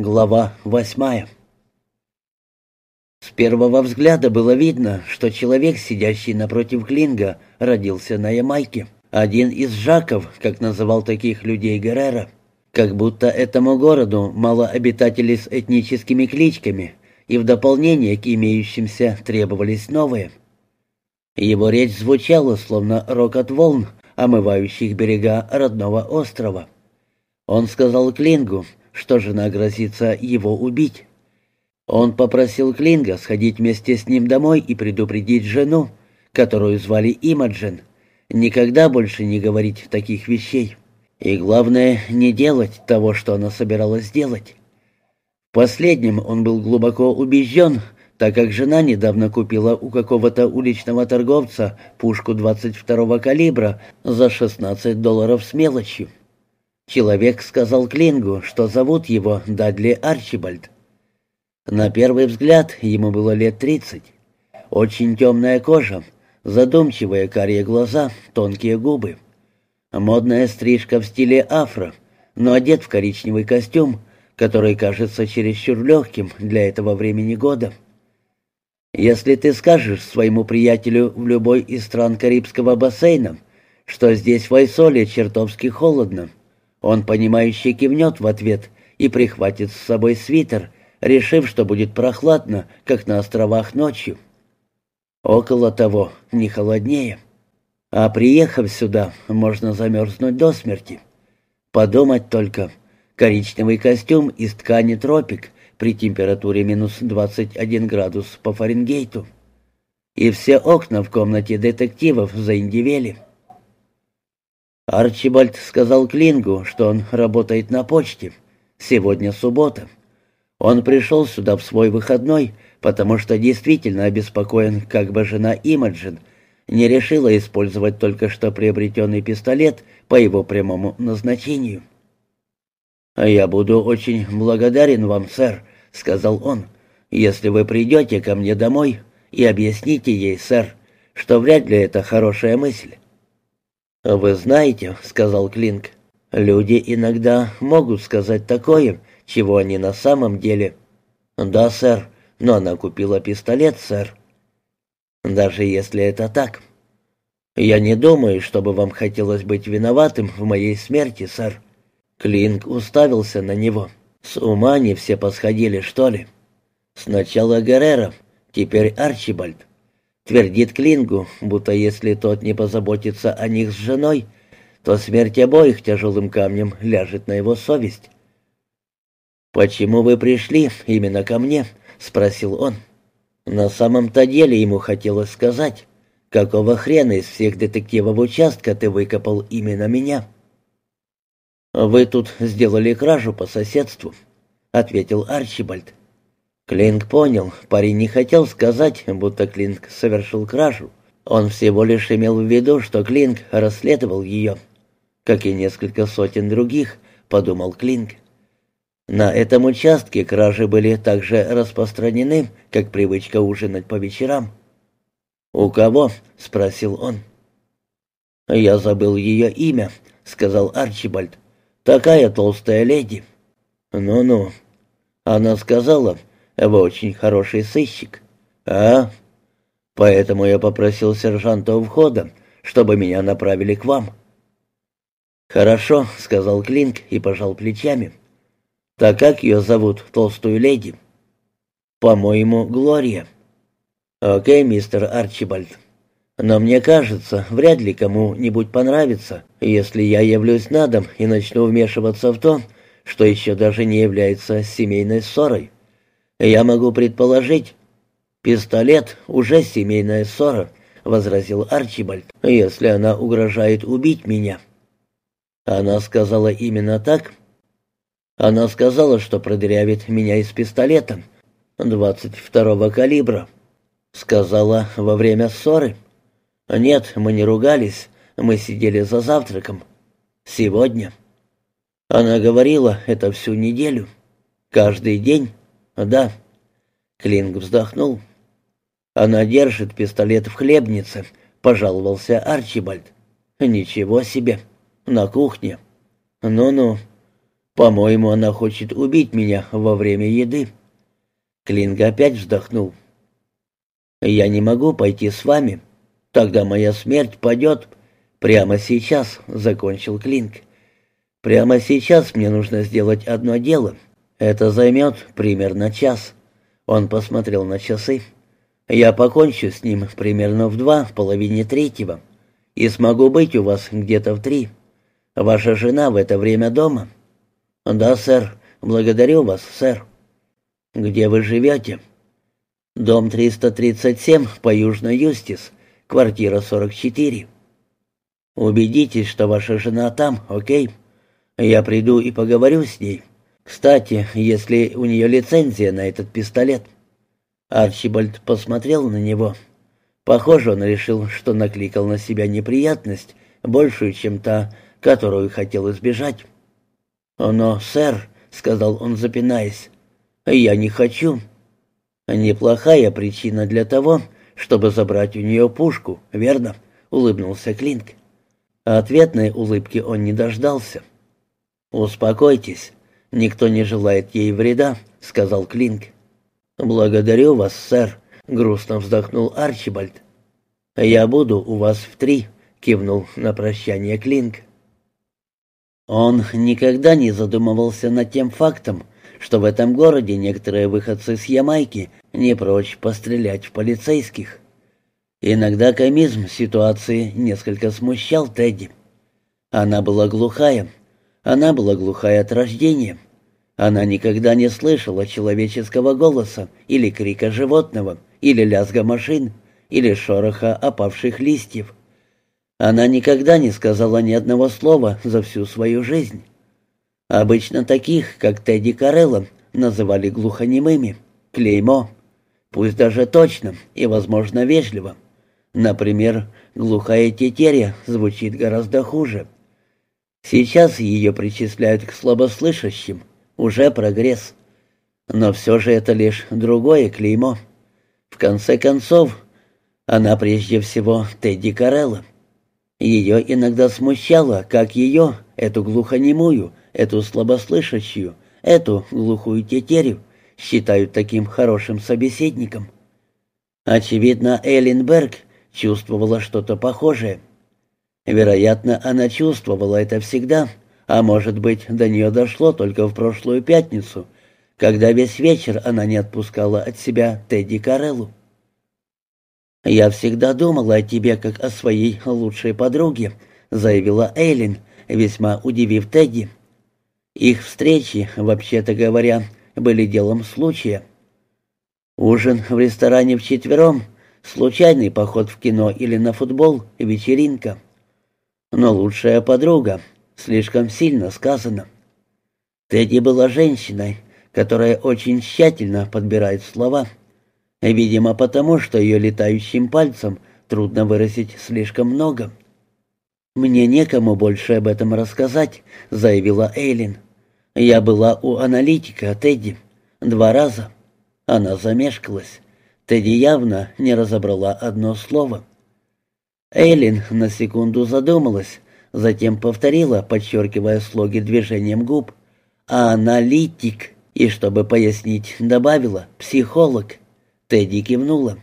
Глава восьмая С первого взгляда было видно, что человек, сидящий напротив Клинга, родился на Ямайке. Один из Жаков, как называл таких людей Геррера. Как будто этому городу мало обитателей с этническими кличками, и в дополнение к имеющимся требовались новые. Его речь звучала, словно рокот волн, омывающих берега родного острова. Он сказал Клингу, что жена грозится его убить. Он попросил Клинга сходить вместе с ним домой и предупредить жену, которую звали Имаджин, никогда больше не говорить таких вещей. И главное, не делать того, что она собиралась сделать. В последнем он был глубоко убежден, так как жена недавно купила у какого-то уличного торговца пушку 22-го калибра за 16 долларов с мелочью. Человек сказал Клингу, что зовут его Дадли Арчибальд. На первый взгляд ему было лет тридцать. Очень темная кожа, задумчивые карие глаза, тонкие губы. Модная стрижка в стиле афро, но одет в коричневый костюм, который кажется чересчур легким для этого времени года. Если ты скажешь своему приятелю в любой из стран Карибского бассейна, что здесь в Айсоле чертовски холодно, он, понимающе кивнет в ответ и прихватит с собой свитер, решив, что будет прохладно, как на островах ночью. Около того, не холоднее. А приехав сюда, можно замерзнуть до смерти. Подумать только, коричневый костюм из ткани тропик при температуре минус 21 градус по Фаренгейту. И все окна в комнате детективов заиндивели. Арчибальд сказал Клингу, что он работает на почте. Сегодня суббота. Он пришел сюда в свой выходной, потому что действительно обеспокоен, как бы жена Имаджин не решила использовать только что приобретенный пистолет по его прямому назначению. «Я буду очень благодарен вам, сэр», — сказал он, — «если вы придете ко мне домой и объясните ей, сэр, что вряд ли это хорошая мысль. «Вы знаете», — сказал Клинк, — «люди иногда могут сказать такое, чего они на самом деле...» «Да, сэр, но она купила пистолет, сэр». «Даже если это так...» «Я не думаю, чтобы вам хотелось быть виноватым в моей смерти, сэр». Клинк уставился на него. «С ума не все посходили, что ли?» «Сначала Геррера, теперь Арчибальд. Твердит Клингу, будто если тот не позаботится о них с женой, то смерть обоих тяжелым камнем ляжет на его совесть. «Почему вы пришли именно ко мне?» — спросил он. На самом-то деле ему хотелось сказать, какого хрена из всех детективов участка ты выкопал именно меня? «Вы тут сделали кражу по соседству», — ответил Арчибальд. Клинк понял, парень не хотел сказать, будто Клинк совершил кражу. Он всего лишь имел в виду, что Клинк расследовал ее. Как и несколько сотен других, подумал Клинк. На этом участке кражи были также распространены, как привычка ужинать по вечерам. «У кого?» — спросил он. «Я забыл ее имя», — сказал Арчибальд. «Такая толстая леди». «Ну-ну». Она сказала, вы очень хороший сыщик. А? Поэтому я попросил сержанта у входа, чтобы меня направили к вам. Хорошо, сказал Клинк и пожал плечами. Так как ее зовут, толстую леди? По-моему, Глория. Окей, мистер Арчибальд. Но мне кажется, вряд ли кому-нибудь понравится, если я явлюсь на дом и начну вмешиваться в то, что еще даже не является семейной ссорой. «Я могу предположить...» «Пистолет — уже семейная ссора», — возразил Арчибальд, «если она угрожает убить меня». Она сказала именно так. Она сказала, что продырявит меня из пистолета, 22-го калибра. Сказала во время ссоры. Нет, мы не ругались, мы сидели за завтраком. Сегодня. Она говорила это всю неделю. Каждый день. «Да». Клинг вздохнул. «Она держит пистолет в хлебнице», — пожаловался Арчибальд. «Ничего себе. На кухне. Ну-ну. По-моему, она хочет убить меня во время еды». Клинг опять вздохнул. «Я не могу пойти с вами. Тогда моя смерть падет прямо сейчас», — закончил Клинг. «Прямо сейчас мне нужно сделать одно дело. Это займет примерно час». Он посмотрел на часы. «Я покончу с ним примерно в два, в половине третьего, и смогу быть у вас где-то в три. Ваша жена в это время дома?» «Да, сэр. Благодарю вас, сэр». «Где вы живете?» «Дом 337 по Южной Юстис, квартира 44». «Убедитесь, что ваша жена там, окей? Я приду и поговорю с ней. Кстати, если у нее лицензия на этот пистолет». Арчибальд посмотрел на него. Похоже, он решил, что накликал на себя неприятность, большую, чем та, которую хотел избежать. «Но, сэр», — сказал он, запинаясь, «Я не хочу». «Неплохая причина для того, чтобы забрать у нее пушку, верно?» — улыбнулся Клинк. Ответной улыбки он не дождался. «Успокойтесь, никто не желает ей вреда», — сказал Клинк. «Благодарю вас, сэр», — грустно вздохнул Арчибальд. «Я буду у вас в три», — кивнул на прощание Клинк. Он никогда не задумывался над тем фактом, что в этом городе некоторые выходцы с Ямайки не прочь пострелять в полицейских. Иногда комизм ситуации несколько смущал Тедди. Она была глухая. Она была глухая от рождения. Она никогда не слышала человеческого голоса или крика животного, или лязга машин, или шороха опавших листьев. Она никогда не сказала ни одного слова за всю свою жизнь. Обычно таких, как Тедди Карелло, называли глухонемыми, клеймо, пусть даже точно и, возможно, вежливо. Например, глухая тетеря звучит гораздо хуже. Сейчас ее причисляют к слабослышащим, уже прогресс. Но все же это лишь другое клеймо. В конце концов, она прежде всего Тедди Карелло. Ее иногда смущало, как ее, эту глухонемую, эту слабослышащую, эту глухую тетерю считают таким хорошим собеседником. Очевидно, Эллен Берг чувствовала что-то похожее. Вероятно, она чувствовала это всегда, а может быть, до нее дошло только в прошлую пятницу, когда весь вечер она не отпускала от себя Тедди Кареллу. «Я всегда думала о тебе как о своей лучшей подруге», — заявила Эйлин, весьма удивив Тедди. Их встречи, вообще-то говоря, были делом случая. Ужин в ресторане вчетвером, случайный поход в кино или на футбол, вечеринка. Но лучшая подруга, слишком сильно сказано. Тедди была женщиной, которая очень тщательно подбирает слова. Видимо, потому что ее летающим пальцем трудно выразить слишком много. «Мне некому больше об этом рассказать», — заявила Эйлин. «Я была у аналитика, Тедди. Два раза». Она замешкалась. Тедди явно не разобрала одно слово. Эйлин на секунду задумалась, затем повторила, подчеркивая слоги движением губ. «Аналитик», и, чтобы пояснить, добавила «психолог». Тедди кивнула.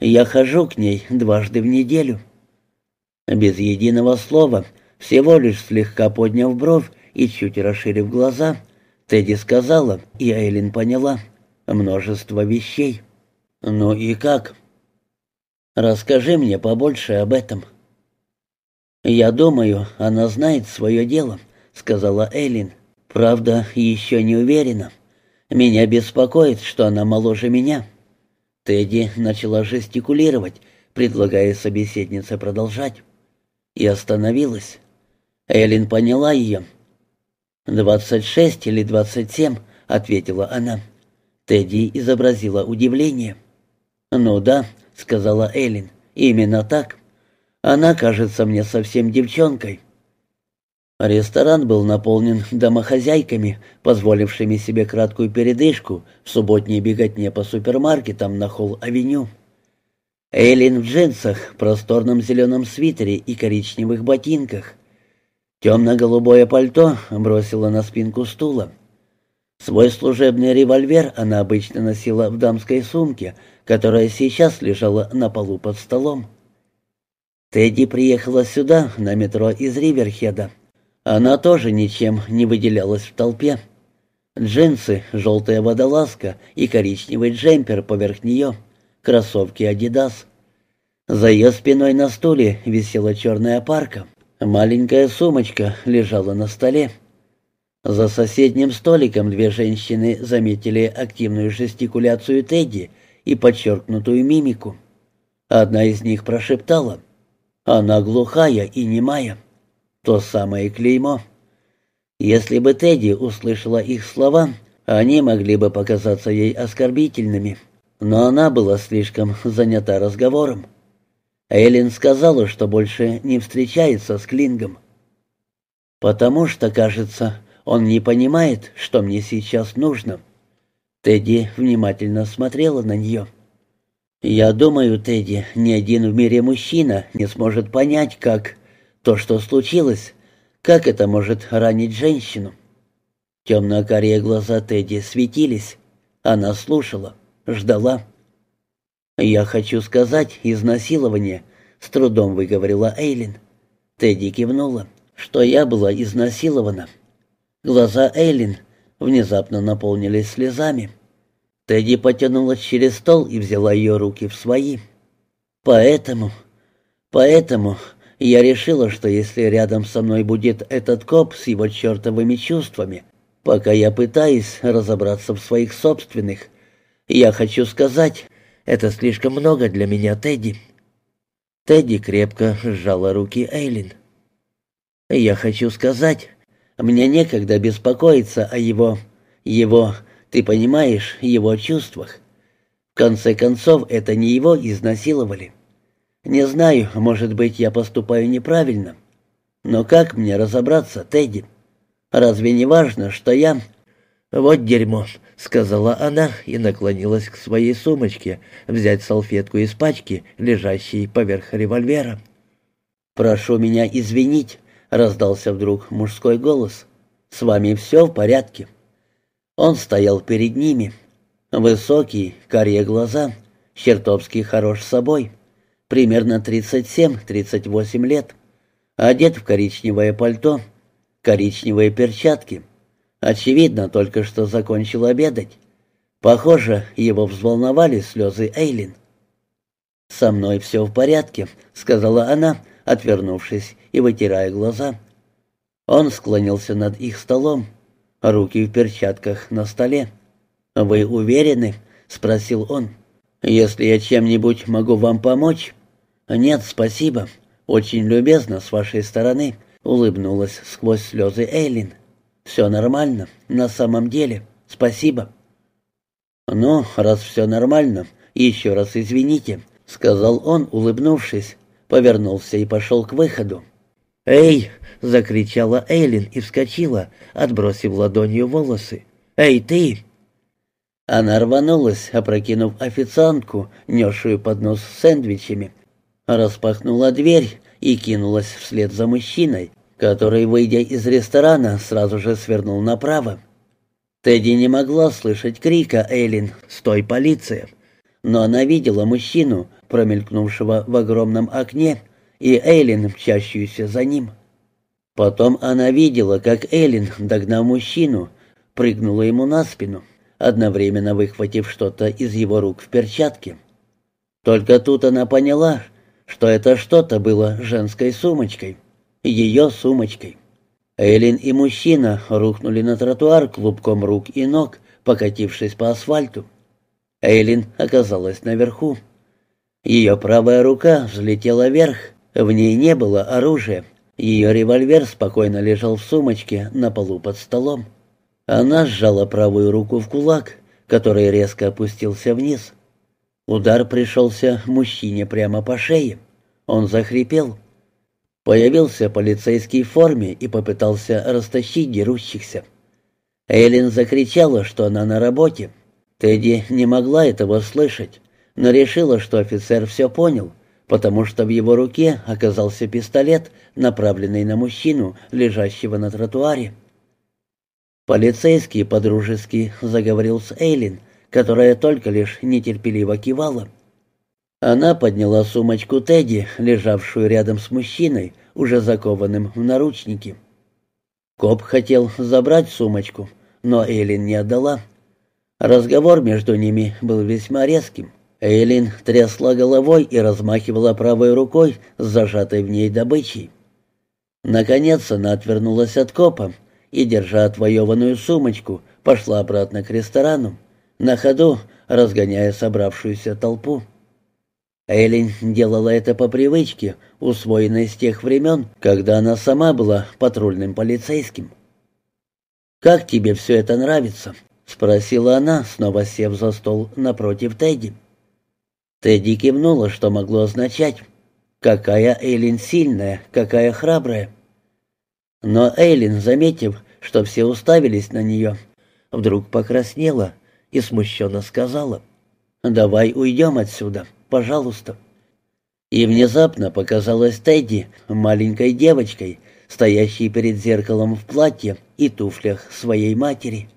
«Я хожу к ней дважды в неделю». Без единого слова, всего лишь слегка подняв бровь и чуть расширив глаза, Тедди сказала, и Эйлин поняла, множество вещей. «Ну и как?» «Расскажи мне побольше об этом». «Я думаю, она знает свое дело», — сказала Эйлин. «Правда, еще не уверена. Меня беспокоит, что она моложе меня». Тедди начала жестикулировать, предлагая собеседнице продолжать. И остановилась. Эллен поняла ее. «Двадцать шесть или двадцать семь», — ответила она. Тедди изобразила удивление. «Ну да», — сказала Эллен, — «именно так. Она кажется мне совсем девчонкой». Ресторан был наполнен домохозяйками, позволившими себе краткую передышку в субботней беготне по супермаркетам на Холл-авеню. Эйлин в джинсах, просторном зеленом свитере и коричневых ботинках. Темно-голубое пальто бросила на спинку стула. Свой служебный револьвер она обычно носила в дамской сумке, которая сейчас лежала на полу под столом. Тедди приехала сюда, на метро из Риверхеда. Она тоже ничем не выделялась в толпе. Джинсы, желтая водолазка и коричневый джемпер поверх нее, кроссовки «Адидас». За ее спиной на стуле висела черная парка. Маленькая сумочка лежала на столе. За соседним столиком две женщины заметили активную жестикуляцию Тедди и подчеркнутую мимику. Одна из них прошептала «Она глухая и немая». То самое клеймо. Если бы Тедди услышала их слова, они могли бы показаться ей оскорбительными. Но она была слишком занята разговором. Эллен сказала, что больше не встречается с Клингом. «Потому что, кажется, он не понимает, что мне сейчас нужно». Тедди внимательно смотрела на нее. «Я думаю, Тедди, ни один в мире мужчина не сможет понять, как то, что случилось, как это может ранить женщину». Темно-карие глаза Тедди светились. Она слушала, ждала. «Я хочу сказать, изнасилование», — с трудом выговорила Эйлин. Тедди кивнула, что я была изнасилована. Глаза Эйлин внезапно наполнились слезами. Тедди потянулась через стол и взяла ее руки в свои. «Поэтому, поэтому я решила, что если рядом со мной будет этот коп с его чертовыми чувствами, пока я пытаюсь разобраться в своих собственных, я хочу сказать, это слишком много для меня, Тедди». Тедди крепко сжала руки Эйлин. «Я хочу сказать, мне некогда беспокоиться о его... его... ты понимаешь, его чувствах. В конце концов, это не его изнасиловали. Не знаю, может быть, я поступаю неправильно. Но как мне разобраться, Тедди? Разве не важно, что я «Вот дерьмо», — сказала она и наклонилась к своей сумочке взять салфетку из пачки, лежащей поверх револьвера. «Прошу меня извинить», — раздался вдруг мужской голос. «С вами все в порядке». Он стоял перед ними. Высокий, карие глаза, чертовски хорош собой. Примерно 37-38 лет. Одет в коричневое пальто, коричневые перчатки — Очевидно, только что закончил обедать. Похоже, его взволновали слезы Эйлин. «Со мной все в порядке», — сказала она, отвернувшись и вытирая глаза. Он склонился над их столом, руки в перчатках на столе. «Вы уверены?» — спросил он. «Если я чем-нибудь могу вам помочь?» «Нет, спасибо. Очень любезно с вашей стороны», — улыбнулась сквозь слезы Эйлин. «Все нормально, на самом деле. Спасибо». «Ну, раз все нормально, еще раз извините», — сказал он, улыбнувшись, повернулся и пошел к выходу. «Эй!» — закричала Эйлин и вскочила, отбросив ладонью волосы. «Эй, ты!» Она рванулась, опрокинув официантку, несшую поднос с сэндвичами, распахнула дверь и кинулась вслед за мужчиной, который, выйдя из ресторана, сразу же свернул направо. Тедди не могла слышать крика Эйлин «Стой, полиция!», но она видела мужчину, промелькнувшего в огромном окне, и Эйлин, мчащуюся за ним. Потом она видела, как Эйлин, догнав мужчину, прыгнула ему на спину, одновременно выхватив что-то из его рук в перчатке. Только тут она поняла, что это что-то было женской сумочкой ее сумочкой. Эллин и мужчина рухнули на тротуар клубком рук и ног, покатившись по асфальту. Эйлин оказалась наверху. Ее правая рука взлетела вверх, в ней не было оружия. Ее револьвер спокойно лежал в сумочке на полу под столом. Она сжала правую руку в кулак, который резко опустился вниз. Удар пришелся мужчине прямо по шее. Он захрипел. Появился полицейский в форме и попытался растащить дерущихся. Эйлин закричала, что она на работе. Тедди не могла этого слышать, но решила, что офицер все понял, потому что в его руке оказался пистолет, направленный на мужчину, лежащего на тротуаре. Полицейский подружески заговорил с Эйлин, которая только лишь нетерпеливо кивала. Она подняла сумочку Тедди, лежавшую рядом с мужчиной, уже закованным в наручники. Коп хотел забрать сумочку, но Эйлин не отдала. Разговор между ними был весьма резким. Эйлин трясла головой и размахивала правой рукой с зажатой в ней добычей. Наконец она отвернулась от копа и, держа отвоеванную сумочку, пошла обратно к ресторану, на ходу разгоняя собравшуюся толпу. Эйлин делала это по привычке, усвоенной с тех времен, когда она сама была патрульным полицейским. «Как тебе все это нравится?» — спросила она, снова сев за стол напротив Тедди. Тедди кивнула, что могло означать «Какая Эйлин сильная, какая храбрая». Но Эйлин, заметив, что все уставились на нее, вдруг покраснела и смущенно сказала «Давай уйдем отсюда, пожалуйста». И внезапно показалась Тедди маленькой девочкой, стоящей перед зеркалом в платье и туфлях своей матери.